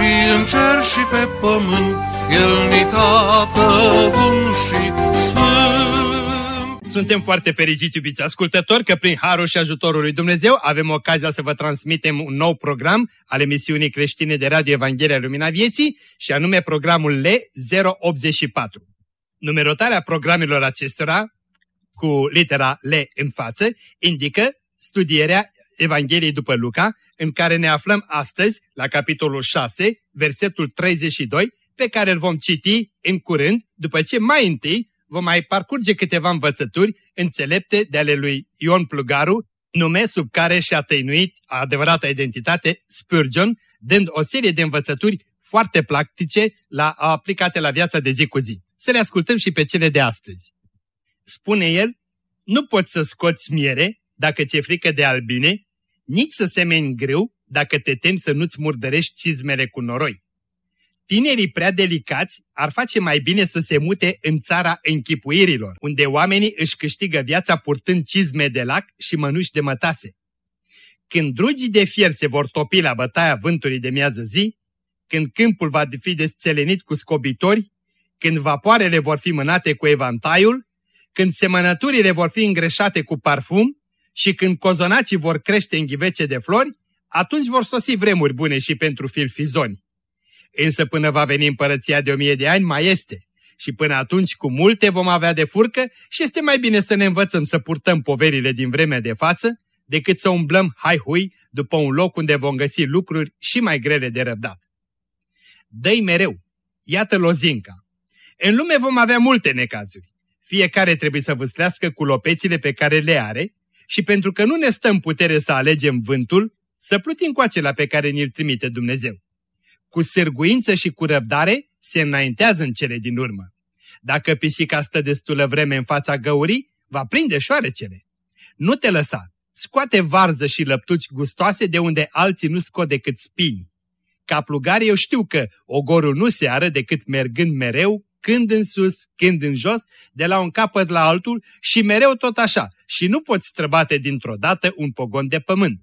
și în cer și pe pământ, El ni tată bun și sfânt. Suntem foarte fericiți, iubiți ascultători, că prin Harul și ajutorul lui Dumnezeu avem ocazia să vă transmitem un nou program al emisiunii creștine de Radio Evanghelia Lumina Vieții și anume programul L084. Numerotarea programelor acestora, cu litera L în față, indică studierea Evangheliei după Luca, în care ne aflăm astăzi la capitolul 6, versetul 32, pe care îl vom citi în curând, după ce mai întâi vom mai parcurge câteva învățături înțelepte de ale lui Ion Plugaru, nume sub care și-a tăinuit adevărata identitate Spurgeon, dând o serie de învățături foarte practice la, aplicate la viața de zi cu zi. Să le ascultăm și pe cele de astăzi. Spune el, nu poți să scoți miere dacă ți-e frică de albine, nici să semeni greu dacă te temi să nu-ți murdărești cizmele cu noroi. Tinerii prea delicați ar face mai bine să se mute în țara închipuirilor, unde oamenii își câștigă viața purtând cizme de lac și mănuși de mătase. Când drugii de fier se vor topi la bătaia vântului de miază zi, când câmpul va fi desțelenit cu scobitori, când vapoarele vor fi mânate cu evantaiul, când semănăturile vor fi îngreșate cu parfum și când cozonacii vor crește în ghivece de flori, atunci vor sosi vremuri bune și pentru filfizoni. Însă până va veni împărăția de o mie de ani mai este. Și până atunci cu multe vom avea de furcă și este mai bine să ne învățăm să purtăm poverile din vremea de față decât să umblăm hai-hui după un loc unde vom găsi lucruri și mai grele de răbdat. dă mereu, iată lozinca. În lume vom avea multe necazuri. Fiecare trebuie să vâstrească cu lopețile pe care le are și pentru că nu ne stăm putere să alegem vântul, să plutim cu acela pe care ni-l trimite Dumnezeu cu sârguință și cu răbdare, se înaintează în cele din urmă. Dacă pisica stă destulă vreme în fața găurii, va prinde șoarecele. Nu te lăsa, scoate varză și lăptuci gustoase de unde alții nu scot decât spini. Ca plugare eu știu că ogorul nu se ară decât mergând mereu, când în sus, când în jos, de la un capăt la altul și mereu tot așa, și nu poți străbate dintr-o dată un pogon de pământ.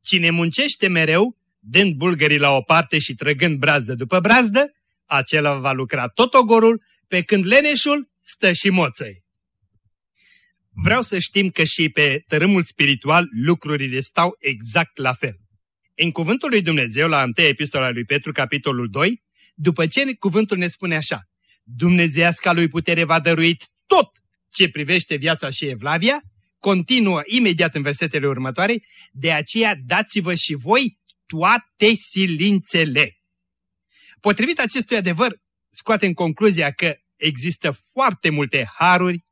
Cine muncește mereu, dând bulgării la o parte și trăgând brazdă după brazdă, acela va lucra tot ogorul, pe când leneșul stă și moțăi. Vreau să știm că și pe tărâmul spiritual lucrurile stau exact la fel. În cuvântul lui Dumnezeu, la 1 epistola lui Petru, capitolul 2, după ce cuvântul ne spune așa, Dumnezeiasca lui putere va dăruit tot ce privește viața și evlavia, continuă imediat în versetele următoare, de aceea dați-vă și voi toate silințele. Potrivit acestui adevăr, scoatem concluzia că există foarte multe haruri,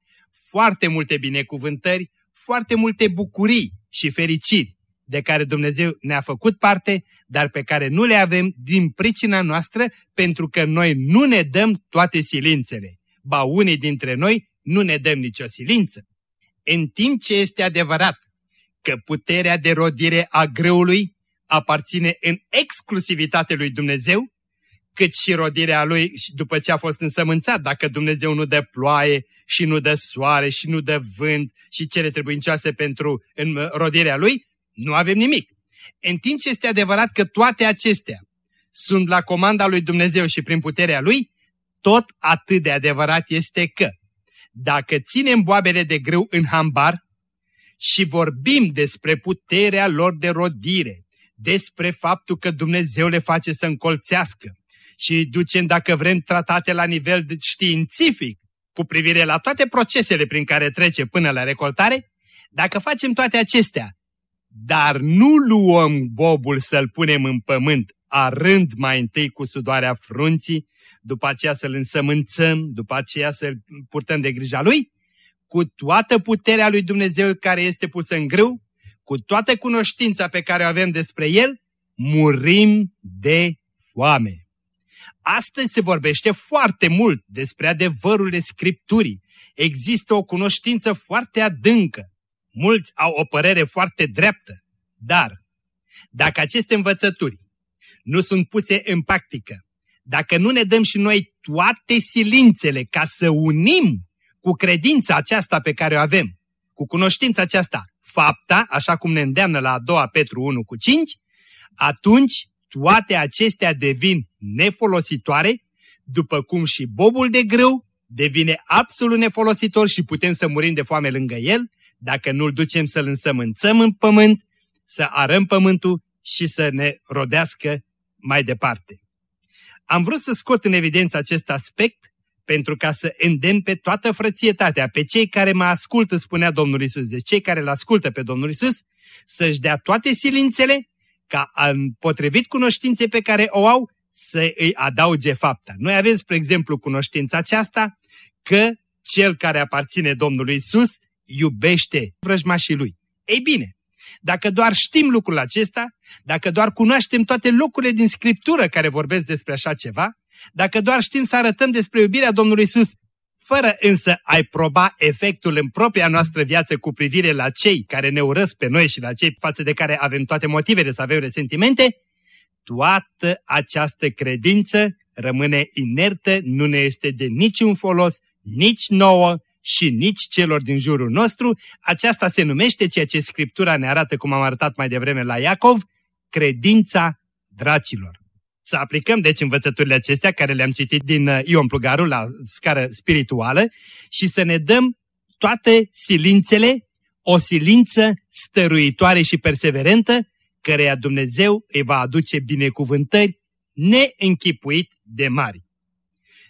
foarte multe binecuvântări, foarte multe bucurii și fericiri de care Dumnezeu ne-a făcut parte, dar pe care nu le avem din pricina noastră pentru că noi nu ne dăm toate silințele. Ba unii dintre noi nu ne dăm nicio silință. În timp ce este adevărat că puterea de rodire a greului aparține în exclusivitate lui Dumnezeu, cât și rodirea lui după ce a fost însămânțat. Dacă Dumnezeu nu dă ploaie și nu dă soare și nu dă vânt și cele trebuincioase pentru în rodirea lui, nu avem nimic. În timp ce este adevărat că toate acestea sunt la comanda lui Dumnezeu și prin puterea lui, tot atât de adevărat este că dacă ținem boabele de grâu în hambar și vorbim despre puterea lor de rodire, despre faptul că Dumnezeu le face să încolțească și ducem, dacă vrem, tratate la nivel științific cu privire la toate procesele prin care trece până la recoltare, dacă facem toate acestea, dar nu luăm bobul să-l punem în pământ, arând mai întâi cu sudoarea frunții, după aceea să-l însămânțăm, după aceea să-l purtăm de grija lui, cu toată puterea lui Dumnezeu care este pusă în grâu, cu toată cunoștința pe care o avem despre El, murim de foame. Astăzi se vorbește foarte mult despre adevărurile Scripturii. Există o cunoștință foarte adâncă. Mulți au o părere foarte dreaptă. Dar, dacă aceste învățături nu sunt puse în practică, dacă nu ne dăm și noi toate silințele ca să unim cu credința aceasta pe care o avem, cu cunoștința aceasta, fapta, așa cum ne îndeamnă la a doua Petru 1 cu 5, atunci toate acestea devin nefolositoare, după cum și bobul de grâu devine absolut nefolositor și putem să murim de foame lângă el, dacă nu-l ducem să-l însămânțăm în pământ, să arăm pământul și să ne rodească mai departe. Am vrut să scot în evidență acest aspect pentru ca să îndemn pe toată frățietatea, pe cei care mă ascultă, spunea Domnul Isus, de cei care îl ascultă pe Domnul Isus, să-și dea toate silințele ca, potrivit cunoștinței pe care o au, să îi adauge fapta. Noi avem, spre exemplu, cunoștința aceasta că cel care aparține Domnului Isus iubește vrăjmașii lui. Ei bine, dacă doar știm lucrul acesta, dacă doar cunoaștem toate locurile din Scriptură care vorbesc despre așa ceva, dacă doar știm să arătăm despre iubirea Domnului Isus, fără însă ai proba efectul în propria noastră viață cu privire la cei care ne urăsc pe noi și la cei față de care avem toate motivele să avem resentimente, toată această credință rămâne inertă, nu ne este de niciun folos, nici nouă și nici celor din jurul nostru. Aceasta se numește ceea ce Scriptura ne arată, cum am arătat mai devreme la Iacov, credința dracilor. Să aplicăm deci învățăturile acestea care le-am citit din uh, Ion Plugaru la scară spirituală și să ne dăm toate silințele, o silință stăruitoare și perseverentă, căreia Dumnezeu îi va aduce binecuvântări neînchipuit de mari.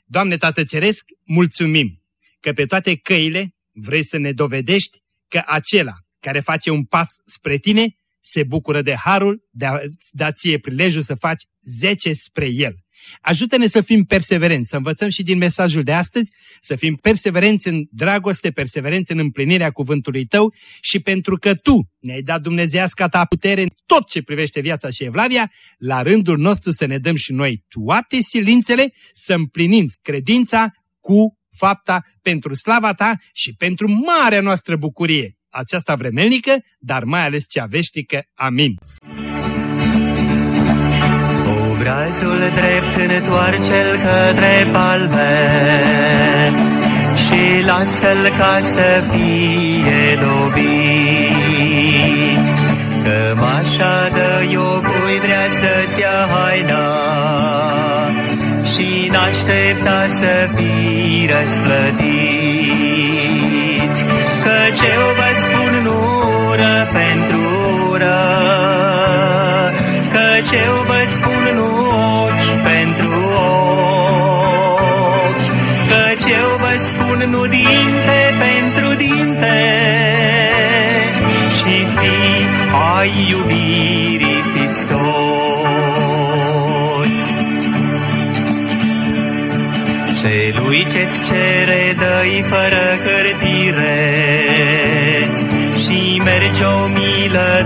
Doamne Tată Ceresc, mulțumim că pe toate căile vrei să ne dovedești că acela care face un pas spre tine se bucură de harul de a da ție prilejul să faci zece spre el. Ajută-ne să fim perseverenți, să învățăm și din mesajul de astăzi, să fim perseverenți în dragoste, perseverenți în împlinirea cuvântului Tău și pentru că Tu ne-ai dat dumnezeiasca Ta putere în tot ce privește viața și Evlavia, la rândul nostru să ne dăm și noi toate silințele să împlinim credința cu fapta pentru slava Ta și pentru marea noastră bucurie aceasta vremelnică, dar mai ales cea veșnică. Amin. Obrazul drept întoarce-l către palme și lasă-l ca să fie dobit. Cămașa de iocui vrea să-ți ia haina și n-aștepta să fii răsplătit. Căci eu vă spun nu ură pentru ură, Căci eu vă spun cere dă-i fără hârtire Și merge o milă,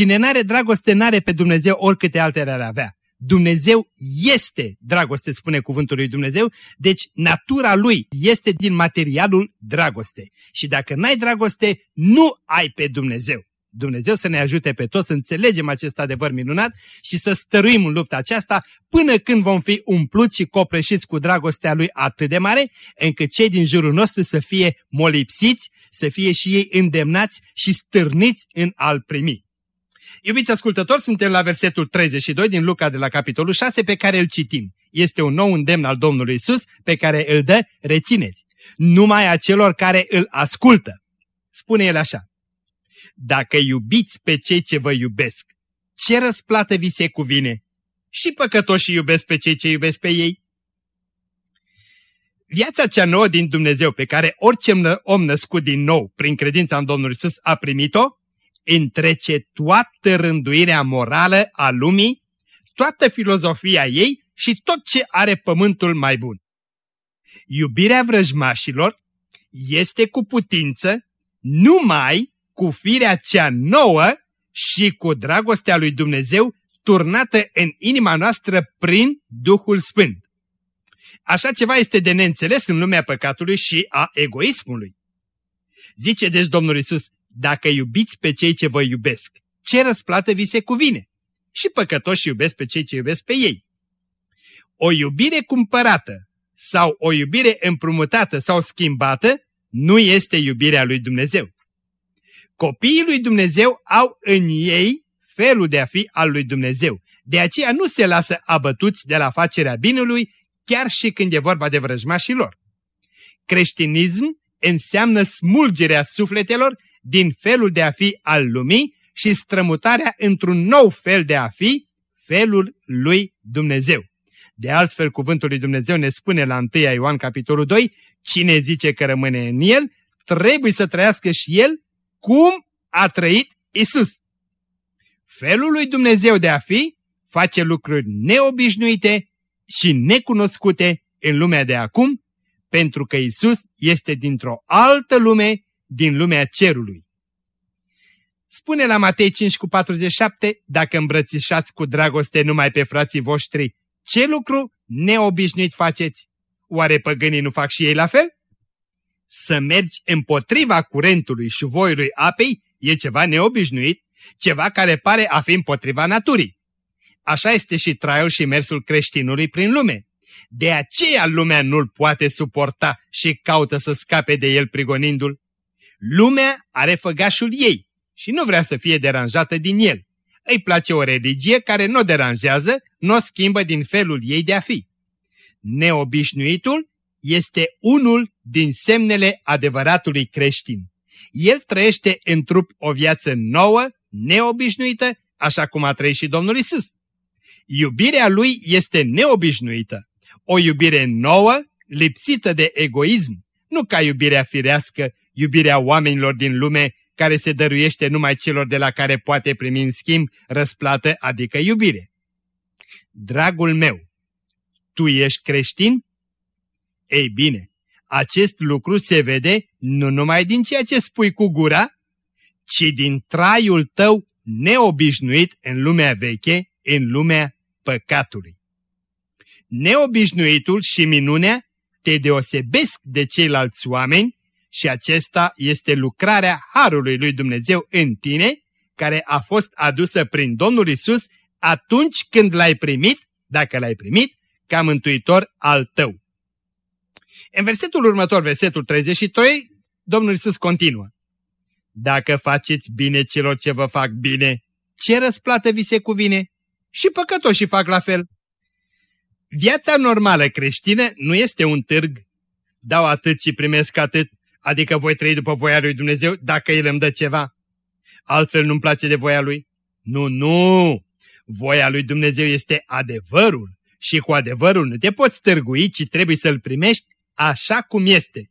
Cine n-are dragoste, n-are pe Dumnezeu oricâte altele ar avea. Dumnezeu este dragoste, spune cuvântul lui Dumnezeu, deci natura lui este din materialul dragoste. Și dacă n-ai dragoste, nu ai pe Dumnezeu. Dumnezeu să ne ajute pe toți să înțelegem acest adevăr minunat și să stăruim în lupta aceasta până când vom fi umpluți și copreșiți cu dragostea Lui atât de mare, încât cei din jurul nostru să fie molipsiți, să fie și ei îndemnați și stârniți în al primi. Iubiți ascultători, suntem la versetul 32 din Luca de la capitolul 6 pe care îl citim. Este un nou îndemn al Domnului Isus pe care îl dă, rețineți. numai a celor care îl ascultă. Spune el așa, Dacă iubiți pe cei ce vă iubesc, ce răsplată vi se cuvine? Și păcătoșii iubesc pe cei ce iubesc pe ei? Viața cea nouă din Dumnezeu pe care orice om născut din nou prin credința în Domnul Isus a primit-o, întrece toată rânduirea morală a lumii, toată filozofia ei și tot ce are pământul mai bun. Iubirea vrăjmașilor este cu putință numai cu firea cea nouă și cu dragostea lui Dumnezeu turnată în inima noastră prin Duhul Sfânt. Așa ceva este de neînțeles în lumea păcatului și a egoismului. Zice deci Domnul Isus, dacă iubiți pe cei ce vă iubesc, ce răsplată vi se cuvine? Și păcătoși iubesc pe cei ce iubesc pe ei. O iubire cumpărată sau o iubire împrumutată sau schimbată nu este iubirea lui Dumnezeu. Copiii lui Dumnezeu au în ei felul de a fi al lui Dumnezeu. De aceea nu se lasă abătuți de la facerea binului, chiar și când e vorba de vrăjmașii lor. Creștinism înseamnă smulgerea sufletelor din felul de a fi al lumii și strămutarea într-un nou fel de a fi, felul lui Dumnezeu. De altfel, cuvântul lui Dumnezeu ne spune la 1 Ioan capitolul 2, cine zice că rămâne în el, trebuie să trăiască și el cum a trăit Isus. Felul lui Dumnezeu de a fi face lucruri neobișnuite și necunoscute în lumea de acum, pentru că Isus este dintr-o altă lume, din lumea cerului. Spune la Matei 5 cu 47, dacă îmbrățișați cu dragoste numai pe frații voștri, ce lucru neobișnuit faceți? Oare păgânii nu fac și ei la fel? Să mergi împotriva curentului și voiului apei e ceva neobișnuit, ceva care pare a fi împotriva naturii. Așa este și traiul și mersul creștinului prin lume. De aceea lumea nu-l poate suporta și caută să scape de el prigonindu-l. Lumea are făgașul ei și nu vrea să fie deranjată din el. Îi place o religie care nu o deranjează, nu o schimbă din felul ei de a fi. Neobișnuitul este unul din semnele adevăratului creștin. El trăiește în trup o viață nouă, neobișnuită, așa cum a trăit și Domnul Isus. Iubirea lui este neobișnuită, o iubire nouă, lipsită de egoism, nu ca iubirea firească, iubirea oamenilor din lume care se dăruiește numai celor de la care poate primi în schimb răsplată, adică iubire. Dragul meu, tu ești creștin? Ei bine, acest lucru se vede nu numai din ceea ce spui cu gura, ci din traiul tău neobișnuit în lumea veche, în lumea păcatului. Neobișnuitul și minunea te deosebesc de ceilalți oameni și acesta este lucrarea Harului lui Dumnezeu în tine, care a fost adusă prin Domnul Isus atunci când l-ai primit, dacă l-ai primit, ca mântuitor al tău. În versetul următor, versetul 33, Domnul Isus continuă. Dacă faceți bine celor ce vă fac bine, ce răsplată vi se cuvine? Și păcătoșii fac la fel. Viața normală creștină nu este un târg. Dau atât și primesc atât, adică voi trăi după voia lui Dumnezeu dacă El îmi dă ceva. Altfel nu-mi place de voia Lui. Nu, nu! Voia lui Dumnezeu este adevărul și cu adevărul nu te poți târgui, ci trebuie să-L primești așa cum este.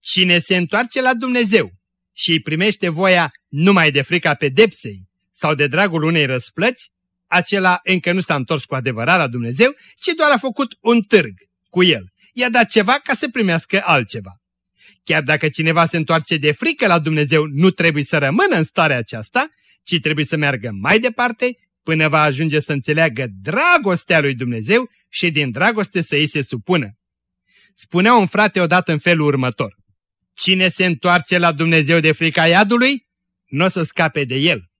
Cine se întoarce la Dumnezeu și îi primește voia numai de frica pedepsei sau de dragul unei răsplăți, acela încă nu s-a întors cu adevărat la Dumnezeu, ci doar a făcut un târg cu el. I-a dat ceva ca să primească altceva. Chiar dacă cineva se întoarce de frică la Dumnezeu, nu trebuie să rămână în starea aceasta, ci trebuie să meargă mai departe până va ajunge să înțeleagă dragostea lui Dumnezeu și din dragoste să îi se supună. Spunea un frate odată în felul următor. Cine se întoarce la Dumnezeu de frica iadului, nu o să scape de el.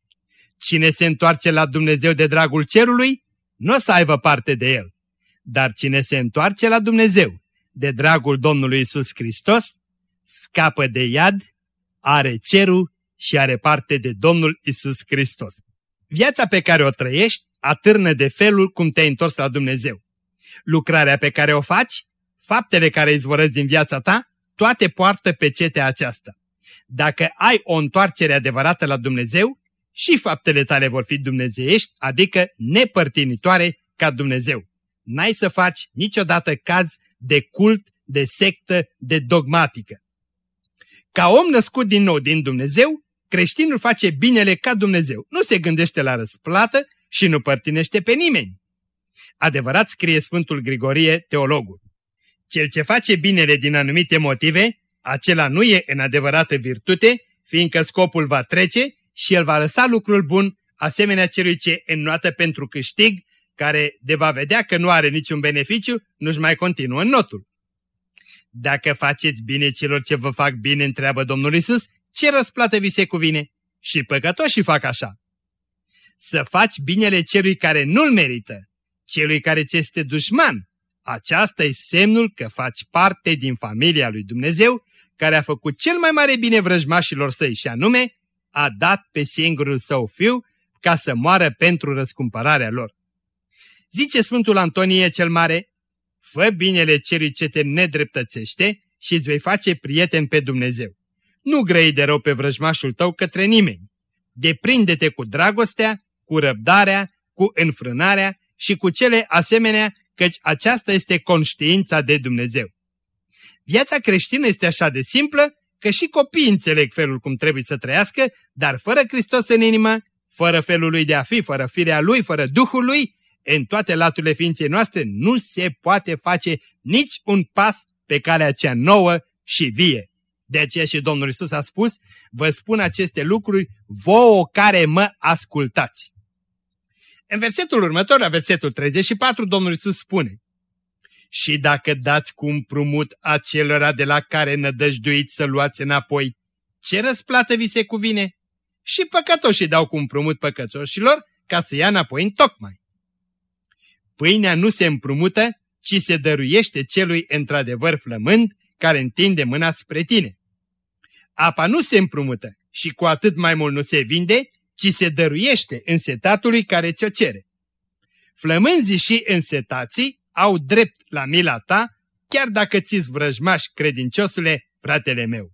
Cine se întoarce la Dumnezeu de dragul cerului, nu o să aibă parte de el. Dar cine se întoarce la Dumnezeu de dragul Domnului Isus Hristos, scapă de iad, are cerul și are parte de Domnul Isus Hristos. Viața pe care o trăiești atârnă de felul cum te-ai întors la Dumnezeu. Lucrarea pe care o faci, faptele care izvorăți din viața ta, toate poartă pe cetea aceasta. Dacă ai o întoarcere adevărată la Dumnezeu, și faptele tale vor fi dumnezeiești, adică nepărtinitoare ca Dumnezeu. N-ai să faci niciodată caz de cult, de sectă, de dogmatică. Ca om născut din nou din Dumnezeu, creștinul face binele ca Dumnezeu. Nu se gândește la răsplată și nu părtinește pe nimeni. Adevărat scrie Sfântul Grigorie, teologul. Cel ce face binele din anumite motive, acela nu e în adevărată virtute, fiindcă scopul va trece și el va lăsa lucrul bun, asemenea celui ce înnoată pentru câștig, care de va vedea că nu are niciun beneficiu, nu-și mai continuă în notul. Dacă faceți bine celor ce vă fac bine, întreabă Domnul Isus, ce răsplată vi se cuvine? Și păcătoșii fac așa. Să faci binele celui care nu-l merită, celui care ți este dușman, aceasta e semnul că faci parte din familia lui Dumnezeu, care a făcut cel mai mare bine vrăjmașilor săi și anume, a dat pe singurul său fiu ca să moară pentru răscumpărarea lor. Zice Sfântul Antonie cel Mare, fă binele celui ce te nedreptățește și îți vei face prieten pe Dumnezeu. Nu grăi de rău pe vrăjmașul tău către nimeni. Deprinde-te cu dragostea, cu răbdarea, cu înfrânarea și cu cele asemenea, căci aceasta este conștiința de Dumnezeu. Viața creștină este așa de simplă că și copiii înțeleg felul cum trebuie să trăiască, dar fără Hristos în inimă, fără felul lui de a fi, fără firea lui, fără Duhul lui, în toate laturile ființei noastre nu se poate face nici un pas pe calea cea nouă și vie. De aceea și Domnul Isus a spus, vă spun aceste lucruri vouă care mă ascultați. În versetul următor, la versetul 34, Domnul Isus spune, și dacă dați cu împrumut acelora de la care nădăjduiți să luați înapoi, ce răsplată vi se cuvine? Și păcătoșii dau cu împrumut păcătoșilor ca să ia înapoi în tocmai. Pâinea nu se împrumută, ci se dăruiește celui într-adevăr flămând care întinde mâna spre tine. Apa nu se împrumută și cu atât mai mult nu se vinde, ci se dăruiește însetatului care ți-o cere. Flămânzii și însetații au drept la mila ta, chiar dacă ți-s vrăjmași, credinciosule, fratele meu.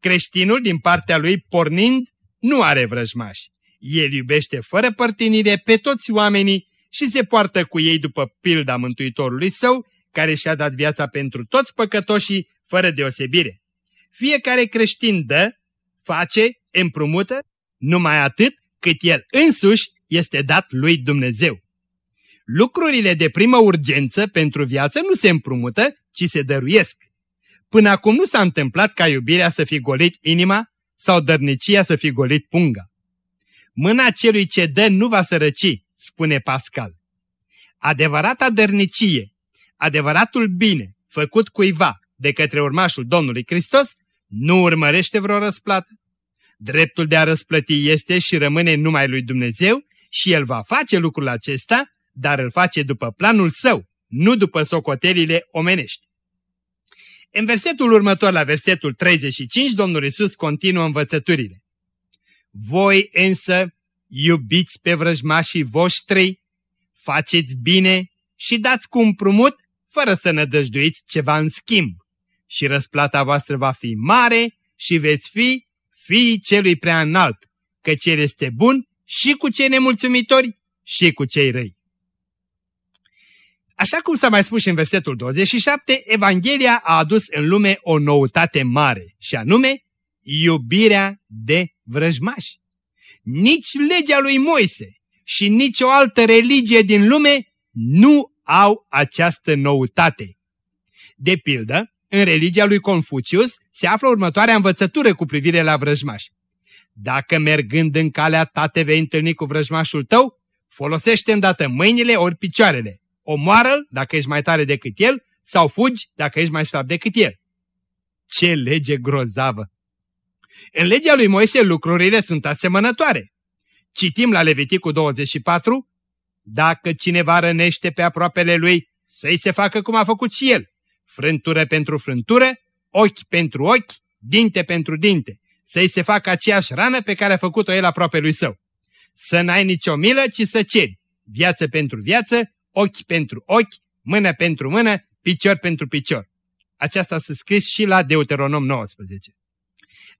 Creștinul, din partea lui, pornind, nu are vrăjmași. El iubește fără părtinire pe toți oamenii și se poartă cu ei după pilda Mântuitorului său, care și-a dat viața pentru toți păcătoșii, fără deosebire. Fiecare creștin dă, face, împrumută, numai atât cât el însuși este dat lui Dumnezeu. Lucrurile de primă urgență pentru viață nu se împrumută, ci se dăruiesc. Până acum nu s-a întâmplat ca iubirea să fi golit inima sau dărnicia să fi golit punga. Mâna celui ce dă nu va sărăci, spune Pascal. Adevărata dărnicie, adevăratul bine făcut cuiva de către urmașul Domnului Hristos, nu urmărește vreo răsplată. Dreptul de a răsplăti este și rămâne numai lui Dumnezeu și El va face lucrul acesta dar îl face după planul său, nu după socotelile omenești. În versetul următor, la versetul 35, Domnul Isus continuă învățăturile. Voi însă iubiți pe vrăjmașii voștri, faceți bine și dați cu împrumut, fără să nădăjduiți ceva în schimb. Și răsplata voastră va fi mare și veți fi fiii celui prea înalt, căci El este bun și cu cei nemulțumitori și cu cei răi. Așa cum s-a mai spus și în versetul 27, Evanghelia a adus în lume o noutate mare, și anume iubirea de vrăjmași. Nici legea lui Moise și nici o altă religie din lume nu au această noutate. De pildă, în religia lui Confucius se află următoarea învățătură cu privire la vrăjmași. Dacă mergând în calea ta te vei întâlni cu vrăjmașul tău, folosește îndată mâinile ori picioarele omoară dacă ești mai tare decât el sau fugi dacă ești mai slab decât el. Ce lege grozavă! În legea lui Moise lucrurile sunt asemănătoare. Citim la Leviticul 24, dacă cineva rănește pe aproapele lui, să-i se facă cum a făcut și el, frântură pentru frântură, ochi pentru ochi, dinte pentru dinte, să-i se facă aceeași rană pe care a făcut-o el aproape lui său. Să n-ai nicio milă, ci să ceri, viață pentru viață, ochi pentru ochi, mână pentru mână, picior pentru picior. Aceasta s-a scris și la Deuteronom 19.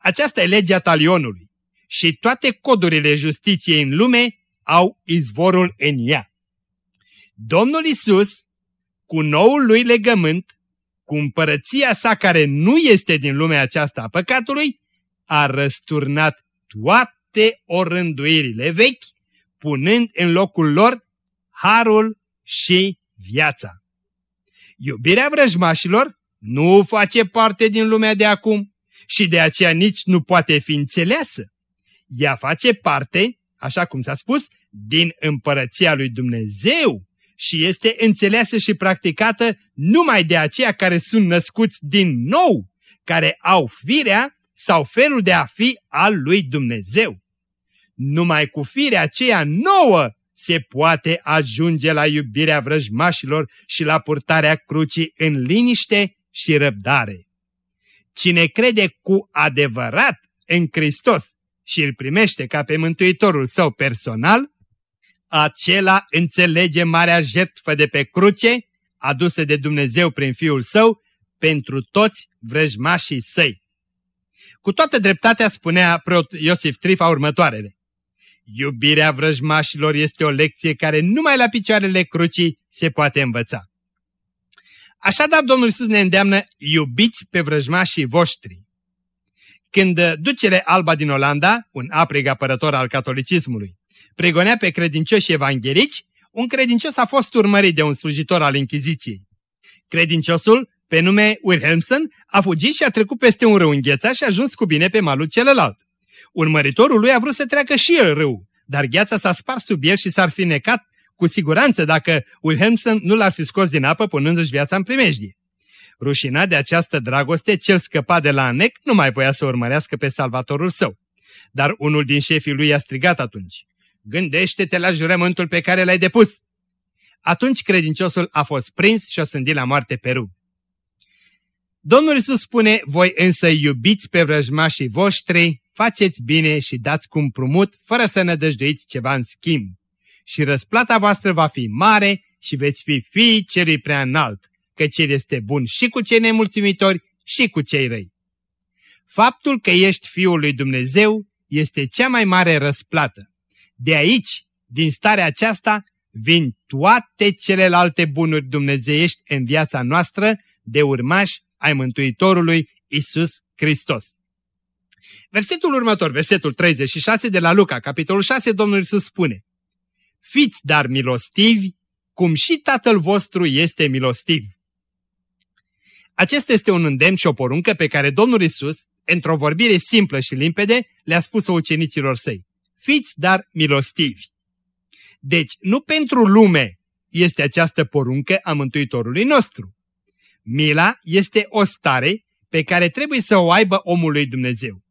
Aceasta e legea talionului și toate codurile justiției în lume au izvorul în ea. Domnul Isus, cu noul lui legământ, cu împărăția sa care nu este din lumea aceasta a păcatului, a răsturnat toate orânduirile vechi, punând în locul lor harul și viața. Iubirea vrăjmașilor nu face parte din lumea de acum și de aceea nici nu poate fi înțeleasă. Ea face parte, așa cum s-a spus, din împărăția lui Dumnezeu și este înțeleasă și practicată numai de aceia care sunt născuți din nou, care au firea sau felul de a fi al lui Dumnezeu. Numai cu firea aceea nouă se poate ajunge la iubirea vrăjmașilor și la purtarea crucii în liniște și răbdare. Cine crede cu adevărat în Hristos și îl primește ca pe Mântuitorul său personal, acela înțelege marea jertfă de pe cruce, adusă de Dumnezeu prin Fiul Său, pentru toți vrăjmașii săi. Cu toată dreptatea spunea preot Iosif Trifa următoarele. Iubirea vrăjmașilor este o lecție care numai la picioarele crucii se poate învăța. Așadar, Domnul Iisus ne îndeamnă, iubiți pe vrăjmașii voștri. Când ducele Alba din Olanda, un aprig apărător al catolicismului, pregonea pe credincioși evanghelici, un credincios a fost urmărit de un slujitor al Închiziției. Credinciosul, pe nume Wilhelmsen, a fugit și a trecut peste un râu înghețat și a ajuns cu bine pe malul celălalt. Urmăritorul lui a vrut să treacă și el râu, dar gheața s-a spart sub el și s-ar fi necat cu siguranță dacă Wilhelmsen nu l-ar fi scos din apă punându-și viața în primejdie. Rușinat de această dragoste, cel scăpat de la Anec nu mai voia să urmărească pe salvatorul său. Dar unul din șefii lui a strigat atunci gândește-te la jurământul pe care l-ai depus. Atunci credinciosul a fost prins și a sândit la moarte pe rug. Domnul Iisus spune, voi însă iubiți pe vrăjmașii voștri, faceți bine și dați cu împrumut, fără să nădăjduiți ceva în schimb. Și răsplata voastră va fi mare și veți fi fiii celui prea înalt, că cel este bun și cu cei nemulțumitori și cu cei răi. Faptul că ești Fiul lui Dumnezeu este cea mai mare răsplată. De aici, din starea aceasta, vin toate celelalte bunuri dumnezeiești în viața noastră de urmași ai Mântuitorului Isus Hristos. Versetul următor, versetul 36 de la Luca, capitolul 6, Domnul Iisus spune Fiți dar milostivi, cum și Tatăl vostru este milostiv. Acesta este un îndemn și o poruncă pe care Domnul Isus, într-o vorbire simplă și limpede, le-a spus-o ucenicilor săi fiți dar milostivi. Deci, nu pentru lume este această poruncă a Mântuitorului nostru. Mila este o stare pe care trebuie să o aibă omul lui Dumnezeu.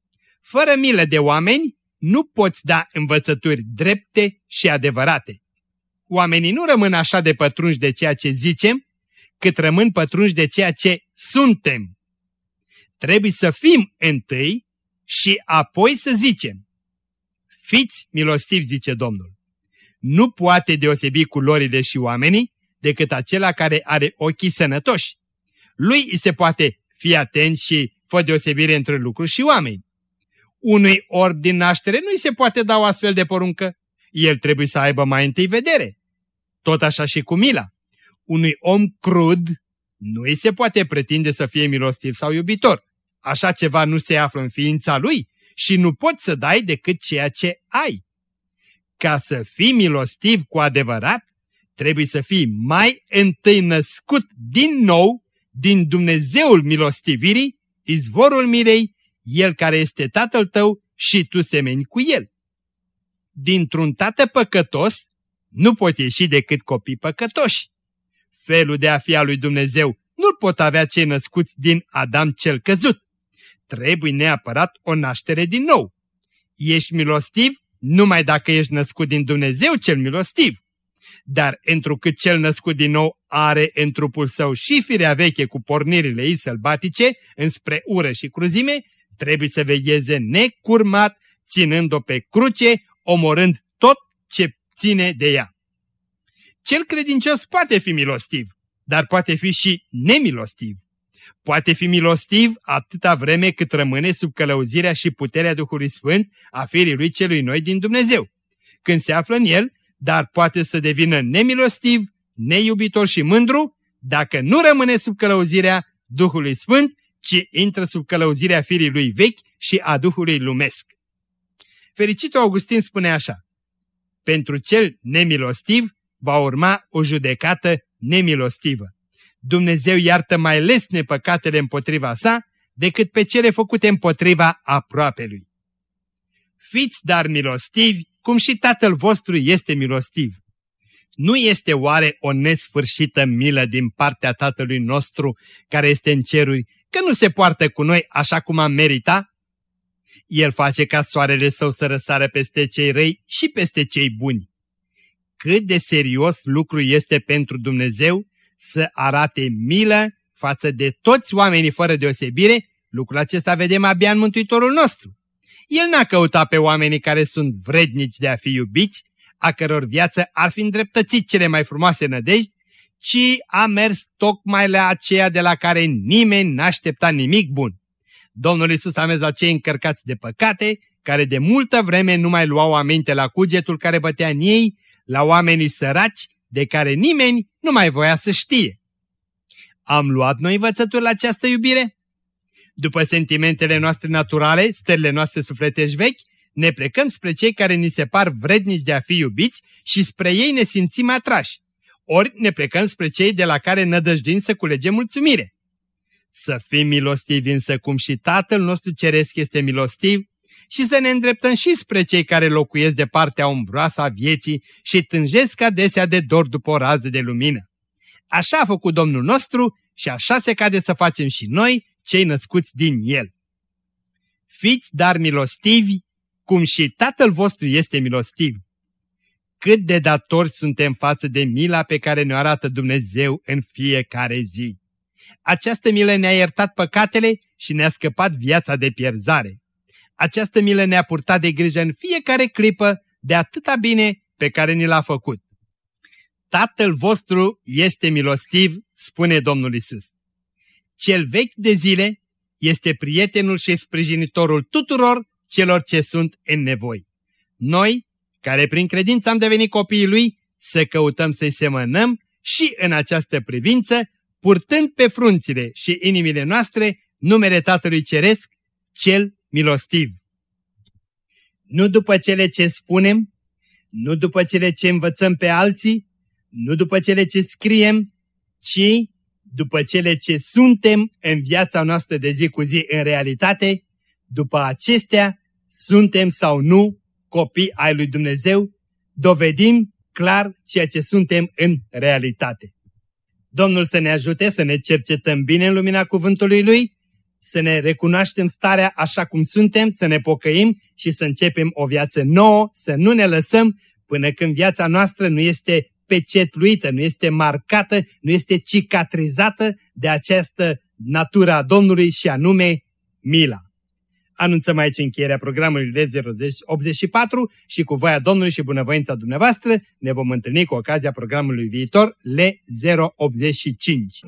Fără milă de oameni, nu poți da învățături drepte și adevărate. Oamenii nu rămân așa de pătrunși de ceea ce zicem, cât rămân pătrunși de ceea ce suntem. Trebuie să fim întâi și apoi să zicem. Fiți milostivi, zice Domnul. Nu poate deosebi culorile și oamenii decât acela care are ochii sănătoși. Lui îi se poate fi atent și fă deosebire între lucruri și oameni. Unui orb din naștere nu îi se poate da o astfel de poruncă. El trebuie să aibă mai întâi vedere. Tot așa și cu mila. Unui om crud nu îi se poate pretinde să fie milostiv sau iubitor. Așa ceva nu se află în ființa lui și nu poți să dai decât ceea ce ai. Ca să fii milostiv cu adevărat, trebuie să fii mai întâi născut din nou din Dumnezeul milostivirii, izvorul mirei, El care este tatăl tău și tu semeni cu El. Dintr-un tată păcătos nu pot ieși decât copii păcătoși. Felul de a fi al lui Dumnezeu nu-l pot avea cei născuți din Adam cel căzut trebuie neapărat o naștere din nou. Ești milostiv numai dacă ești născut din Dumnezeu cel milostiv. Dar întrucât cel născut din nou are în trupul său și firea veche cu pornirile ei sălbatice înspre ură și cruzime, trebuie să vegheze necurmat, ținând-o pe cruce, omorând tot ce ține de ea. Cel credincios poate fi milostiv, dar poate fi și nemilostiv poate fi milostiv atâta vreme cât rămâne sub călăuzirea și puterea Duhului Sfânt a firii lui celui noi din Dumnezeu. Când se află în el, dar poate să devină nemilostiv, neiubitor și mândru, dacă nu rămâne sub călăuzirea Duhului Sfânt, ci intră sub călăuzirea firii lui vechi și a Duhului lumesc. Fericitul Augustin spune așa, Pentru cel nemilostiv va urma o judecată nemilostivă. Dumnezeu iartă mai lesne păcatele împotriva sa decât pe cele făcute împotriva aproapelui. Fiți dar milostivi, cum și Tatăl vostru este milostiv. Nu este oare o nesfârșită milă din partea Tatălui nostru care este în ceruri, că nu se poartă cu noi așa cum am merita? El face ca soarele său să răsară peste cei răi și peste cei buni. Cât de serios lucru este pentru Dumnezeu să arate milă față de toți oamenii fără deosebire, lucrul acesta vedem abia în Mântuitorul nostru. El n-a căutat pe oamenii care sunt vrednici de a fi iubiți, a căror viață ar fi îndreptățit cele mai frumoase nădejdi, ci a mers tocmai la aceea de la care nimeni n-aștepta nimic bun. Domnul Isus a mers la cei încărcați de păcate, care de multă vreme nu mai luau aminte la cugetul care bătea în ei, la oamenii săraci, de care nimeni nu mai voia să știe. Am luat noi învățături la această iubire? După sentimentele noastre naturale, stările noastre sufletești vechi, ne plecăm spre cei care ni se par vrednici de a fi iubiți și spre ei ne simțim atrași. Ori ne plecăm spre cei de la care nădăjduim să culegem mulțumire. Să fim milostivi însă cum și Tatăl nostru Ceresc este milostiv și să ne îndreptăm și spre cei care locuiesc de partea umbroasă a vieții și tânjesc adesea de dor după o rază de lumină. Așa a făcut Domnul nostru și așa se cade să facem și noi, cei născuți din El. Fiți dar milostivi, cum și Tatăl vostru este milostiv. Cât de datori suntem față de mila pe care ne arată Dumnezeu în fiecare zi. Această milă ne-a iertat păcatele și ne-a scăpat viața de pierzare. Această milă ne-a purtat de grijă în fiecare clipă de atâta bine pe care ni l-a făcut. Tatăl vostru este milostiv, spune Domnul Isus. Cel vechi de zile este prietenul și sprijinitorul tuturor celor ce sunt în nevoi. Noi, care prin credință am devenit copiii lui, să căutăm să-i semănăm și în această privință, purtând pe frunțile și inimile noastre numele Tatălui Ceresc, cel milostiv. Nu după cele ce spunem, nu după cele ce învățăm pe alții, nu după cele ce scriem, ci după cele ce suntem în viața noastră de zi cu zi în realitate, după acestea suntem sau nu copii ai lui Dumnezeu, dovedim clar ceea ce suntem în realitate. Domnul să ne ajute să ne cercetăm bine în lumina cuvântului Lui, să ne recunoaștem starea așa cum suntem, să ne pocăim și să începem o viață nouă, să nu ne lăsăm până când viața noastră nu este pecetluită, nu este marcată, nu este cicatrizată de această natură a Domnului și anume mila. Anunțăm aici încheierea programului L084 și cu voia Domnului și bunăvoința dumneavoastră ne vom întâlni cu ocazia programului viitor L085.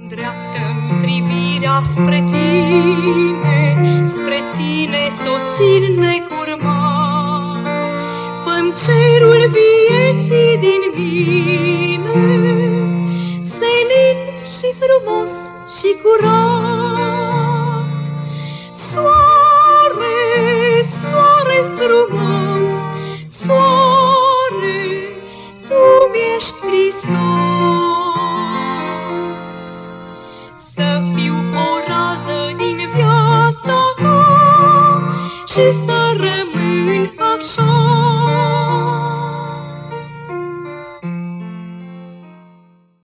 dreaptă privirea spre tine, spre tine soțin necurmat. Făm cerul vieții din mine, senin și frumos și curat. Soare, soare frumos, soare, tu mi-ești Hristos. Să fiu o rază din viața ta și să rămân așa